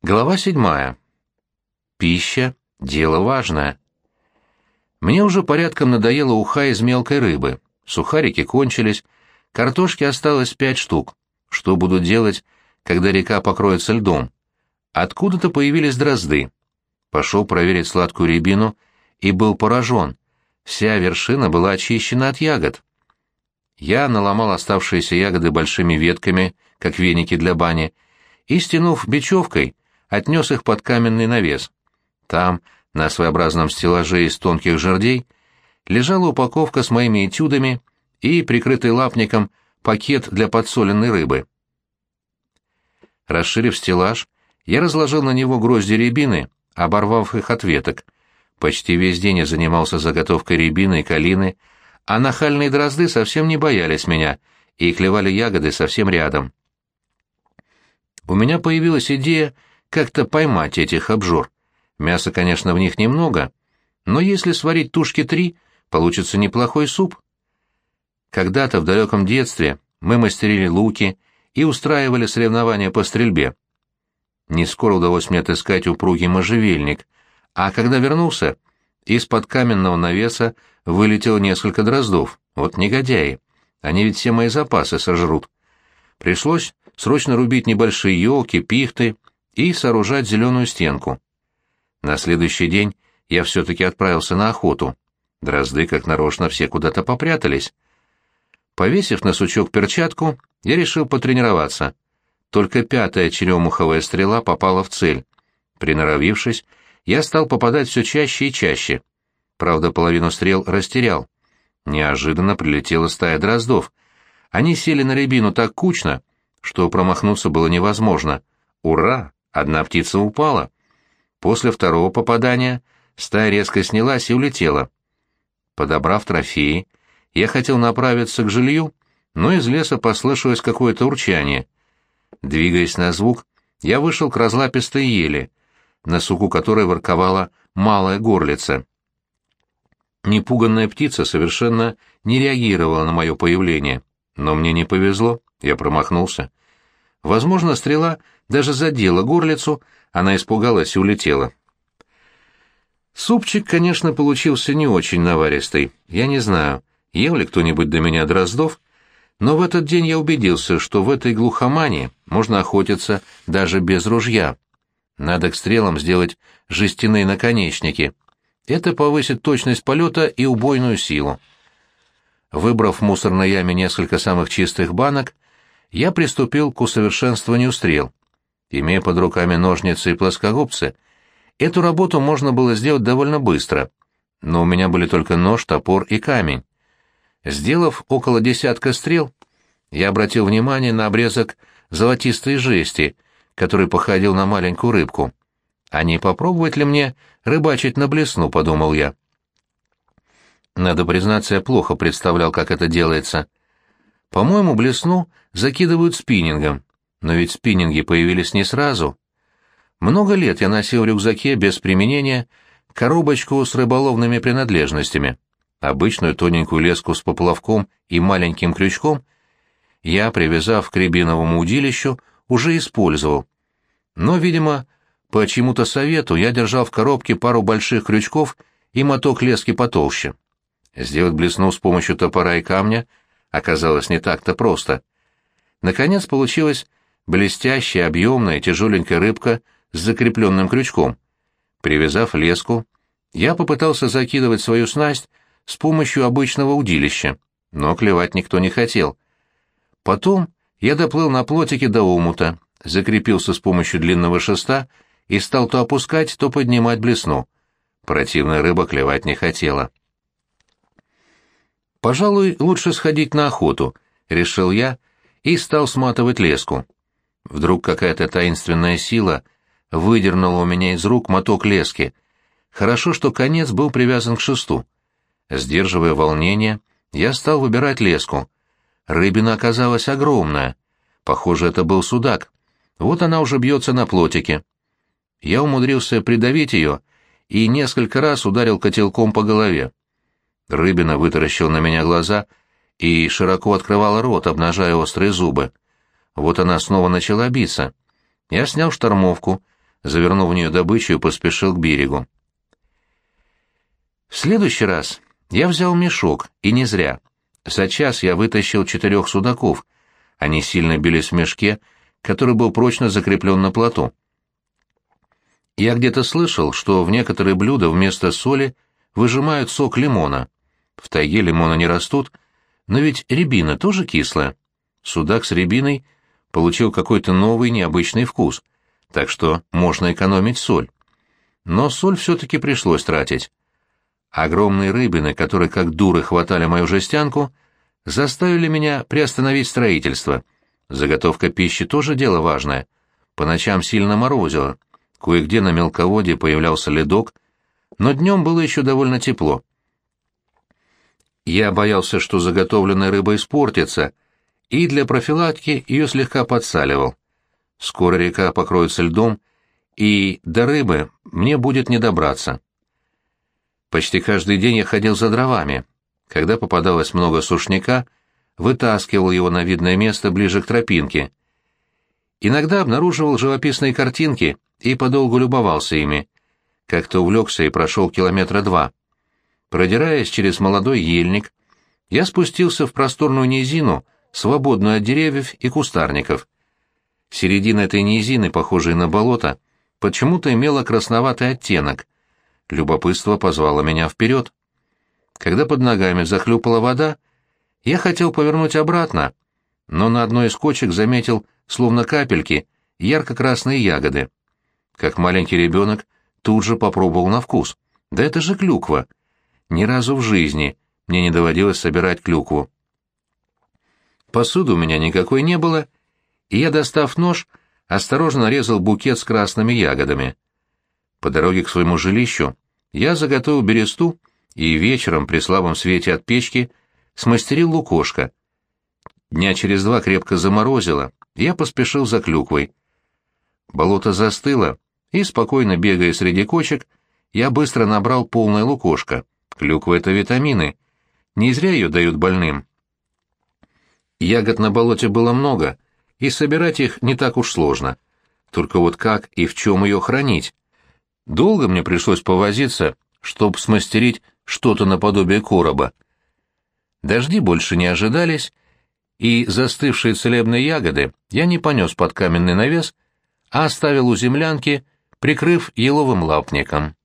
Глава седьмая. Пища — дело важное. Мне уже порядком надоело уха из мелкой рыбы. Сухарики кончились, картошки осталось пять штук. Что буду делать, когда река покроется льдом? Откуда-то появились дрозды. Пошел проверить сладкую рябину и был поражен. Вся вершина была очищена от ягод. Я наломал оставшиеся ягоды большими ветками, как веники для бани, и, стянув бечевкой, отнес их под каменный навес. Там, на своеобразном стеллаже из тонких жердей, лежала упаковка с моими этюдами и, прикрытый лапником, пакет для подсоленной рыбы. Расширив стеллаж, я разложил на него грозди рябины, оборвав их от веток. Почти весь день я занимался заготовкой рябины и калины, а нахальные дрозды совсем не боялись меня и клевали ягоды совсем рядом. У меня появилась идея как-то поймать этих обжор. Мяса, конечно, в них немного, но если сварить тушки три, получится неплохой суп. Когда-то в далеком детстве мы мастерили луки и устраивали соревнования по стрельбе. Не скоро удалось мне отыскать упругий можжевельник, а когда вернулся, из-под каменного навеса вылетело несколько дроздов. Вот негодяи. Они ведь все мои запасы сожрут. Пришлось срочно рубить небольшие елки, пихты и сооружать зеленую стенку. На следующий день я все-таки отправился на охоту. Дрозды, как нарочно, все куда-то попрятались. Повесив на сучок перчатку, я решил потренироваться. Только пятая черемуховая стрела попала в цель. Приноровившись, я стал попадать все чаще и чаще. Правда, половину стрел растерял. Неожиданно прилетела стая дроздов. Они сели на рябину так кучно, что промахнуться было невозможно. Ура! Одна птица упала. После второго попадания стая резко снялась и улетела. Подобрав трофеи, я хотел направиться к жилью, но из леса послышалось какое-то урчание. Двигаясь на звук, я вышел к разлапистой ели, на суку которой ворковала малая горлица. Непуганная птица совершенно не реагировала на мое появление, но мне не повезло, я промахнулся. Возможно, стрела даже задела горлицу, она испугалась и улетела. Супчик, конечно, получился не очень наваристый. Я не знаю, ел ли кто-нибудь до меня дроздов, но в этот день я убедился, что в этой глухомане можно охотиться даже без ружья. Надо к стрелам сделать жестяные наконечники. Это повысит точность полета и убойную силу. Выбрав в мусорной яме несколько самых чистых банок, я приступил к усовершенствованию стрел. Имея под руками ножницы и плоскогубцы, эту работу можно было сделать довольно быстро, но у меня были только нож, топор и камень. Сделав около десятка стрел, я обратил внимание на обрезок золотистой жести, который походил на маленькую рыбку. А не попробовать ли мне рыбачить на блесну, подумал я. Надо признаться, я плохо представлял, как это делается. По-моему, блесну закидывают спиннингом, но ведь спиннинги появились не сразу. Много лет я носил в рюкзаке без применения коробочку с рыболовными принадлежностями. Обычную тоненькую леску с поплавком и маленьким крючком я, привязав к рябиновому удилищу, уже использовал. Но, видимо, по чему-то совету я держал в коробке пару больших крючков и моток лески потолще. Сделать блесну с помощью топора и камня оказалось не так-то просто. Наконец получилась блестящая, объемная, тяжеленькая рыбка с закрепленным крючком. Привязав леску, я попытался закидывать свою снасть с помощью обычного удилища, но клевать никто не хотел. Потом я доплыл на плотике до омута, закрепился с помощью длинного шеста и стал то опускать, то поднимать блесну. Противная рыба клевать не хотела. «Пожалуй, лучше сходить на охоту», — решил я и стал сматывать леску. Вдруг какая-то таинственная сила выдернула у меня из рук моток лески. Хорошо, что конец был привязан к шесту. Сдерживая волнение, я стал выбирать леску. Рыбина оказалась огромная. Похоже, это был судак. Вот она уже бьется на плотике. Я умудрился придавить ее и несколько раз ударил котелком по голове. Рыбина вытаращила на меня глаза и широко открывала рот, обнажая острые зубы. Вот она снова начала биться. Я снял штормовку, завернул в нее добычу и поспешил к берегу. В следующий раз я взял мешок, и не зря. За час я вытащил четырех судаков. Они сильно бились в мешке, который был прочно закреплен на плоту. Я где-то слышал, что в некоторые блюда вместо соли выжимают сок лимона. В тайге лимона не растут, но ведь рябина тоже кислая. Судак с рябиной получил какой-то новый необычный вкус, так что можно экономить соль. Но соль все-таки пришлось тратить. Огромные рыбины, которые как дуры хватали мою жестянку, заставили меня приостановить строительство. Заготовка пищи тоже дело важное. По ночам сильно морозило. Кое-где на мелководье появлялся ледок, но днем было еще довольно тепло. Я боялся, что заготовленная рыба испортится, и для профилактики ее слегка подсаливал. Скоро река покроется льдом, и до рыбы мне будет не добраться. Почти каждый день я ходил за дровами. Когда попадалось много сушняка, вытаскивал его на видное место ближе к тропинке. Иногда обнаруживал живописные картинки и подолгу любовался ими. Как-то увлекся и прошел километра два. Продираясь через молодой ельник, я спустился в просторную низину, свободную от деревьев и кустарников. Середина этой низины, похожей на болото, почему-то имела красноватый оттенок — Любопытство позвало меня вперед. Когда под ногами захлюпала вода, я хотел повернуть обратно, но на одной из кочек заметил, словно капельки, ярко-красные ягоды. Как маленький ребенок, тут же попробовал на вкус. Да это же клюква. Ни разу в жизни мне не доводилось собирать клюкву. Посуды у меня никакой не было, и я, достав нож, осторожно нарезал букет с красными ягодами. По дороге к своему жилищу я заготовил бересту и вечером при слабом свете от печки смастерил лукошко. Дня через два крепко заморозило, я поспешил за клюквой. Болото застыло, и, спокойно бегая среди кочек, я быстро набрал полное лукошко. Клюква — это витамины. Не зря ее дают больным. Ягод на болоте было много, и собирать их не так уж сложно. Только вот как и в чем ее хранить? Долго мне пришлось повозиться, чтобы смастерить что-то наподобие короба. Дожди больше не ожидались, и застывшие целебные ягоды я не понес под каменный навес, а оставил у землянки, прикрыв еловым лапником.